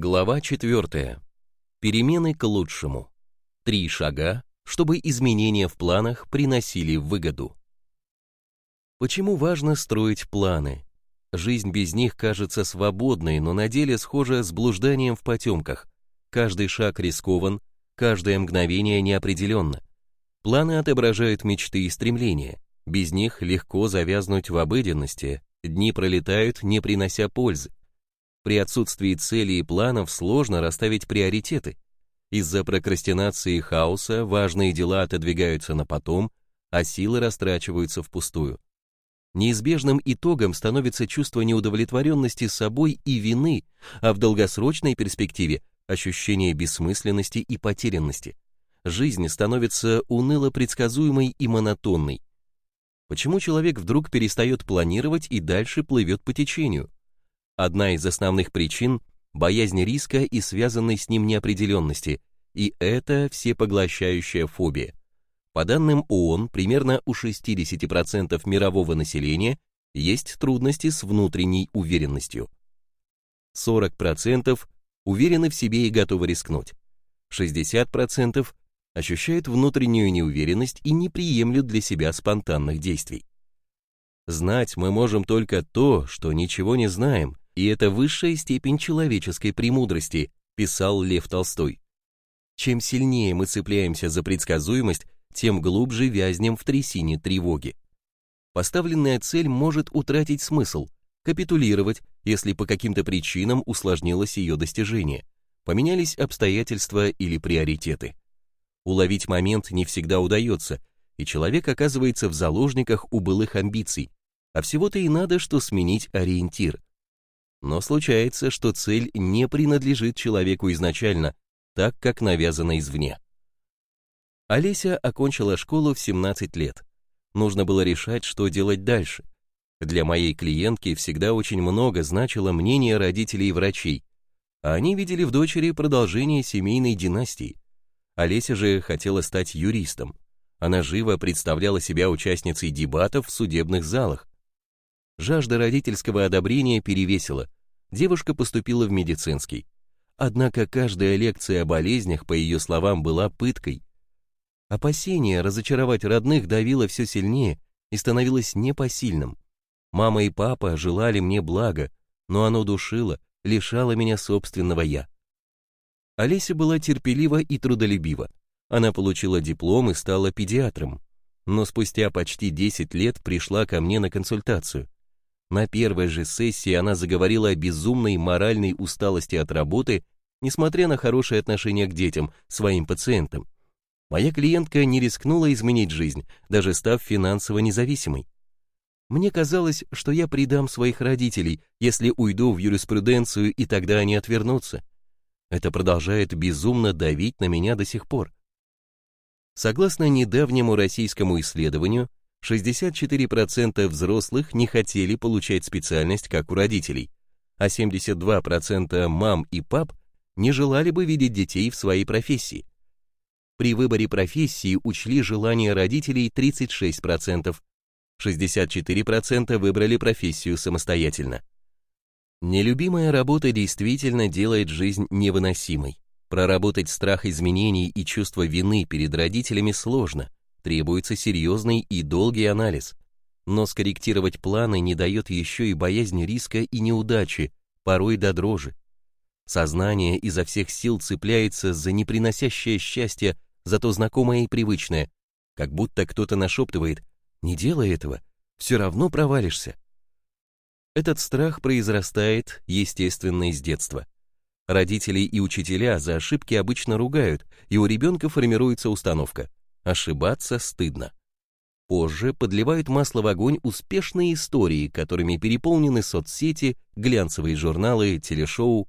Глава 4. Перемены к лучшему. Три шага, чтобы изменения в планах приносили выгоду. Почему важно строить планы? Жизнь без них кажется свободной, но на деле схожа с блужданием в потемках. Каждый шаг рискован, каждое мгновение неопределенно. Планы отображают мечты и стремления. Без них легко завязнуть в обыденности, дни пролетают, не принося пользы. При отсутствии целей и планов сложно расставить приоритеты. Из-за прокрастинации и хаоса важные дела отодвигаются на потом, а силы растрачиваются впустую. Неизбежным итогом становится чувство неудовлетворенности собой и вины, а в долгосрочной перспективе ощущение бессмысленности и потерянности. Жизнь становится уныло предсказуемой и монотонной. Почему человек вдруг перестает планировать и дальше плывет по течению? Одна из основных причин – боязнь риска и связанной с ним неопределенности, и это всепоглощающая фобия. По данным ООН, примерно у 60% мирового населения есть трудности с внутренней уверенностью. 40% уверены в себе и готовы рискнуть. 60% ощущают внутреннюю неуверенность и не приемлют для себя спонтанных действий. Знать мы можем только то, что ничего не знаем, и это высшая степень человеческой премудрости, писал Лев Толстой. Чем сильнее мы цепляемся за предсказуемость, тем глубже вязнем в трясине тревоги. Поставленная цель может утратить смысл, капитулировать, если по каким-то причинам усложнилось ее достижение, поменялись обстоятельства или приоритеты. Уловить момент не всегда удается, и человек оказывается в заложниках у былых амбиций, а всего-то и надо, что сменить ориентир, но случается, что цель не принадлежит человеку изначально, так как навязана извне. Олеся окончила школу в 17 лет. Нужно было решать, что делать дальше. Для моей клиентки всегда очень много значило мнение родителей и врачей, а они видели в дочери продолжение семейной династии. Олеся же хотела стать юристом. Она живо представляла себя участницей дебатов в судебных залах, Жажда родительского одобрения перевесила. Девушка поступила в медицинский. Однако каждая лекция о болезнях, по ее словам, была пыткой. Опасение разочаровать родных давило все сильнее и становилось непосильным. Мама и папа желали мне блага, но оно душило, лишало меня собственного «я». Олеся была терпелива и трудолюбива. Она получила диплом и стала педиатром. Но спустя почти 10 лет пришла ко мне на консультацию. На первой же сессии она заговорила о безумной моральной усталости от работы, несмотря на хорошее отношение к детям, своим пациентам. Моя клиентка не рискнула изменить жизнь, даже став финансово независимой. Мне казалось, что я предам своих родителей, если уйду в юриспруденцию, и тогда они отвернутся. Это продолжает безумно давить на меня до сих пор. Согласно недавнему российскому исследованию, 64% взрослых не хотели получать специальность, как у родителей, а 72% мам и пап не желали бы видеть детей в своей профессии. При выборе профессии учли желания родителей 36%, 64% выбрали профессию самостоятельно. Нелюбимая работа действительно делает жизнь невыносимой. Проработать страх изменений и чувство вины перед родителями сложно, требуется серьезный и долгий анализ. Но скорректировать планы не дает еще и боязнь риска и неудачи, порой до дрожи. Сознание изо всех сил цепляется за неприносящее счастье, зато знакомое и привычное, как будто кто-то нашептывает «Не делай этого, все равно провалишься». Этот страх произрастает, естественно, из детства. Родители и учителя за ошибки обычно ругают, и у ребенка формируется установка Ошибаться стыдно. Позже подливают масло в огонь успешные истории, которыми переполнены соцсети, глянцевые журналы, телешоу.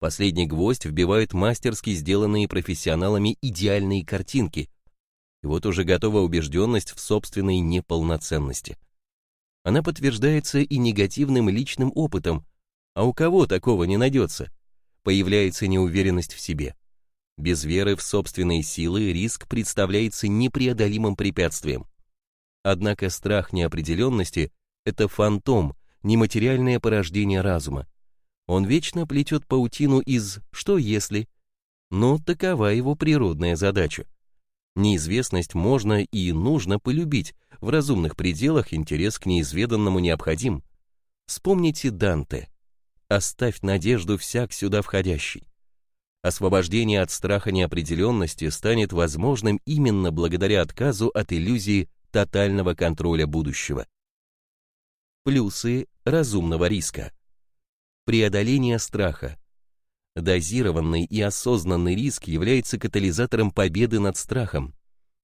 Последний гвоздь вбивают мастерски сделанные профессионалами идеальные картинки. И вот уже готова убежденность в собственной неполноценности. Она подтверждается и негативным личным опытом. А у кого такого не найдется? Появляется неуверенность в себе. Без веры в собственные силы риск представляется непреодолимым препятствием. Однако страх неопределенности – это фантом, нематериальное порождение разума. Он вечно плетет паутину из «что если?». Но такова его природная задача. Неизвестность можно и нужно полюбить, в разумных пределах интерес к неизведанному необходим. Вспомните Данте. «Оставь надежду всяк сюда входящий». Освобождение от страха неопределенности станет возможным именно благодаря отказу от иллюзии тотального контроля будущего. Плюсы разумного риска. Преодоление страха. Дозированный и осознанный риск является катализатором победы над страхом.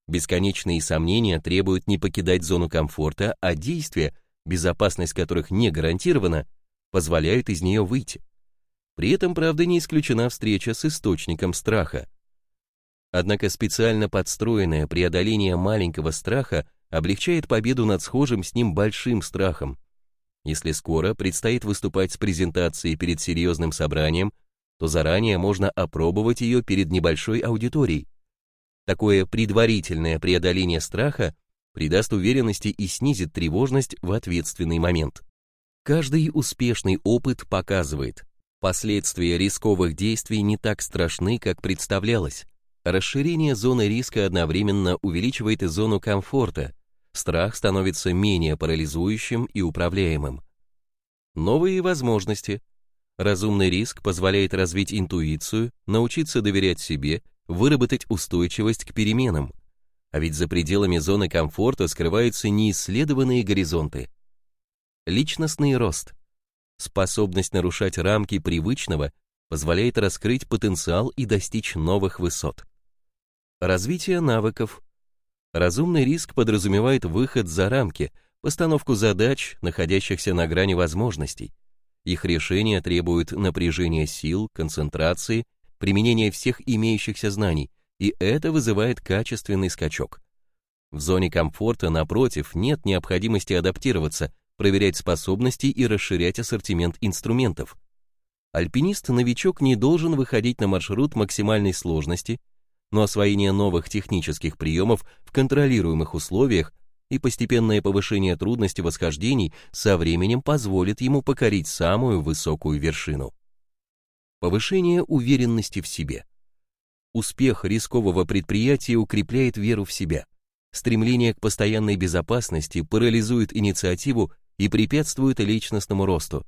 Бесконечные сомнения требуют не покидать зону комфорта, а действия, безопасность которых не гарантирована, позволяют из нее выйти. При этом, правда, не исключена встреча с источником страха. Однако специально подстроенное преодоление маленького страха облегчает победу над схожим с ним большим страхом. Если скоро предстоит выступать с презентацией перед серьезным собранием, то заранее можно опробовать ее перед небольшой аудиторией. Такое предварительное преодоление страха придаст уверенности и снизит тревожность в ответственный момент. Каждый успешный опыт показывает, последствия рисковых действий не так страшны, как представлялось. Расширение зоны риска одновременно увеличивает и зону комфорта, страх становится менее парализующим и управляемым. Новые возможности. Разумный риск позволяет развить интуицию, научиться доверять себе, выработать устойчивость к переменам. А ведь за пределами зоны комфорта скрываются неисследованные горизонты. Личностный рост. Способность нарушать рамки привычного позволяет раскрыть потенциал и достичь новых высот. Развитие навыков. Разумный риск подразумевает выход за рамки, постановку задач, находящихся на грани возможностей. Их решение требует напряжения сил, концентрации, применения всех имеющихся знаний, и это вызывает качественный скачок. В зоне комфорта, напротив, нет необходимости адаптироваться, проверять способности и расширять ассортимент инструментов. Альпинист-новичок не должен выходить на маршрут максимальной сложности но освоение новых технических приемов в контролируемых условиях и постепенное повышение трудности восхождений со временем позволит ему покорить самую высокую вершину. Повышение уверенности в себе. Успех рискового предприятия укрепляет веру в себя. Стремление к постоянной безопасности парализует инициативу и препятствует личностному росту.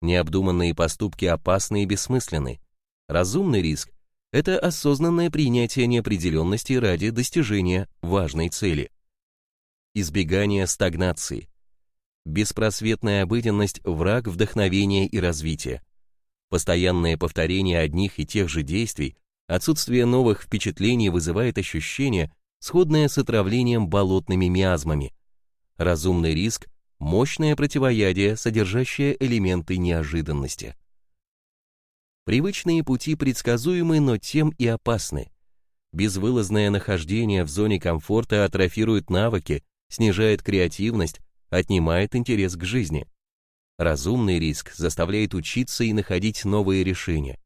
Необдуманные поступки опасны и бессмысленны. Разумный риск это осознанное принятие неопределенности ради достижения важной цели. Избегание стагнации. Беспросветная обыденность – враг вдохновения и развития. Постоянное повторение одних и тех же действий, отсутствие новых впечатлений вызывает ощущение, сходное с отравлением болотными миазмами. Разумный риск – мощное противоядие, содержащее элементы неожиданности. Привычные пути предсказуемы, но тем и опасны. Безвылазное нахождение в зоне комфорта атрофирует навыки, снижает креативность, отнимает интерес к жизни. Разумный риск заставляет учиться и находить новые решения.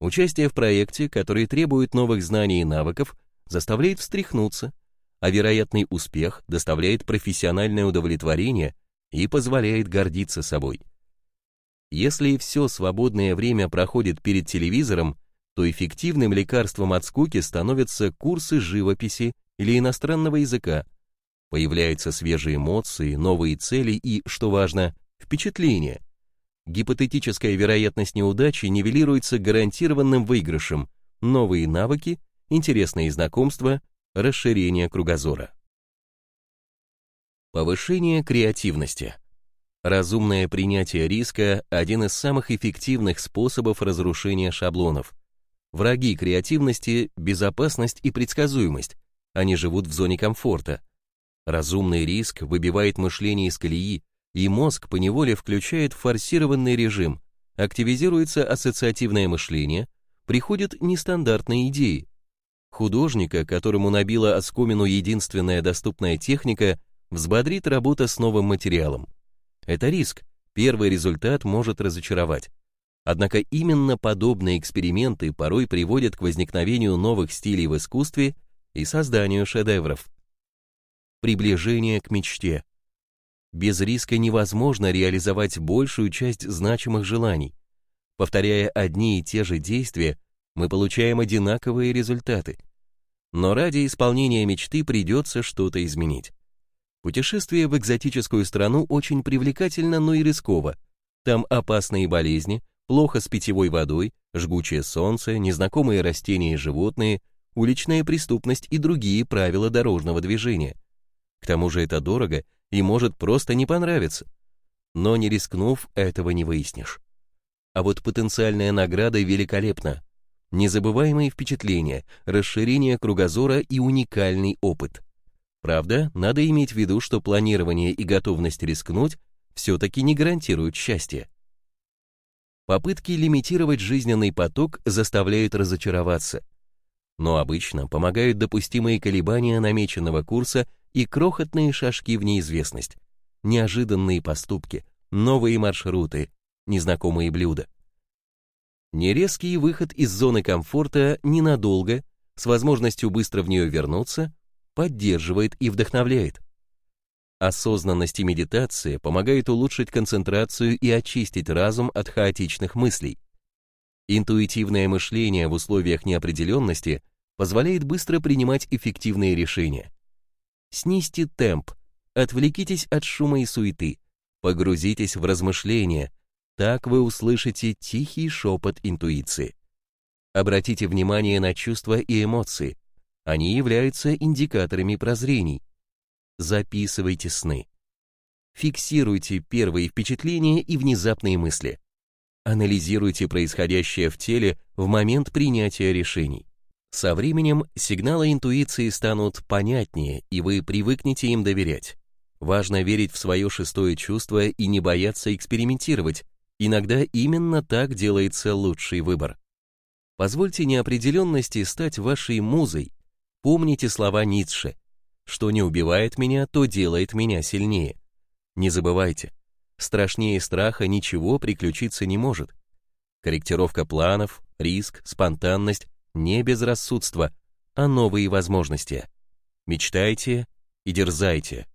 Участие в проекте, который требует новых знаний и навыков, заставляет встряхнуться, а вероятный успех доставляет профессиональное удовлетворение и позволяет гордиться собой. Если все свободное время проходит перед телевизором, то эффективным лекарством от скуки становятся курсы живописи или иностранного языка. Появляются свежие эмоции, новые цели и, что важно, впечатления. Гипотетическая вероятность неудачи нивелируется гарантированным выигрышем, новые навыки, интересные знакомства, расширение кругозора. Повышение креативности – Разумное принятие риска – один из самых эффективных способов разрушения шаблонов. Враги креативности – безопасность и предсказуемость. Они живут в зоне комфорта. Разумный риск выбивает мышление из колеи, и мозг поневоле включает форсированный режим, активизируется ассоциативное мышление, приходят нестандартные идеи. Художника, которому набила оскомину единственная доступная техника, взбодрит работа с новым материалом. Это риск, первый результат может разочаровать. Однако именно подобные эксперименты порой приводят к возникновению новых стилей в искусстве и созданию шедевров. Приближение к мечте. Без риска невозможно реализовать большую часть значимых желаний. Повторяя одни и те же действия, мы получаем одинаковые результаты. Но ради исполнения мечты придется что-то изменить. Путешествие в экзотическую страну очень привлекательно, но и рисково. Там опасные болезни, плохо с питьевой водой, жгучее солнце, незнакомые растения и животные, уличная преступность и другие правила дорожного движения. К тому же это дорого и может просто не понравиться. Но не рискнув, этого не выяснишь. А вот потенциальная награда великолепна. Незабываемые впечатления, расширение кругозора и уникальный опыт. Правда, надо иметь в виду, что планирование и готовность рискнуть все-таки не гарантируют счастье. Попытки лимитировать жизненный поток заставляют разочароваться. Но обычно помогают допустимые колебания намеченного курса и крохотные шажки в неизвестность, неожиданные поступки, новые маршруты, незнакомые блюда. Нерезкий выход из зоны комфорта ненадолго, с возможностью быстро в нее вернуться, поддерживает и вдохновляет. Осознанность и медитация помогают улучшить концентрацию и очистить разум от хаотичных мыслей. Интуитивное мышление в условиях неопределенности позволяет быстро принимать эффективные решения. Снизьте темп, отвлекитесь от шума и суеты, погрузитесь в размышления, так вы услышите тихий шепот интуиции. Обратите внимание на чувства и эмоции, они являются индикаторами прозрений. Записывайте сны. Фиксируйте первые впечатления и внезапные мысли. Анализируйте происходящее в теле в момент принятия решений. Со временем сигналы интуиции станут понятнее, и вы привыкнете им доверять. Важно верить в свое шестое чувство и не бояться экспериментировать. Иногда именно так делается лучший выбор. Позвольте неопределенности стать вашей музой, Помните слова Ницше «Что не убивает меня, то делает меня сильнее». Не забывайте, страшнее страха ничего приключиться не может. Корректировка планов, риск, спонтанность – не безрассудство, а новые возможности. Мечтайте и дерзайте.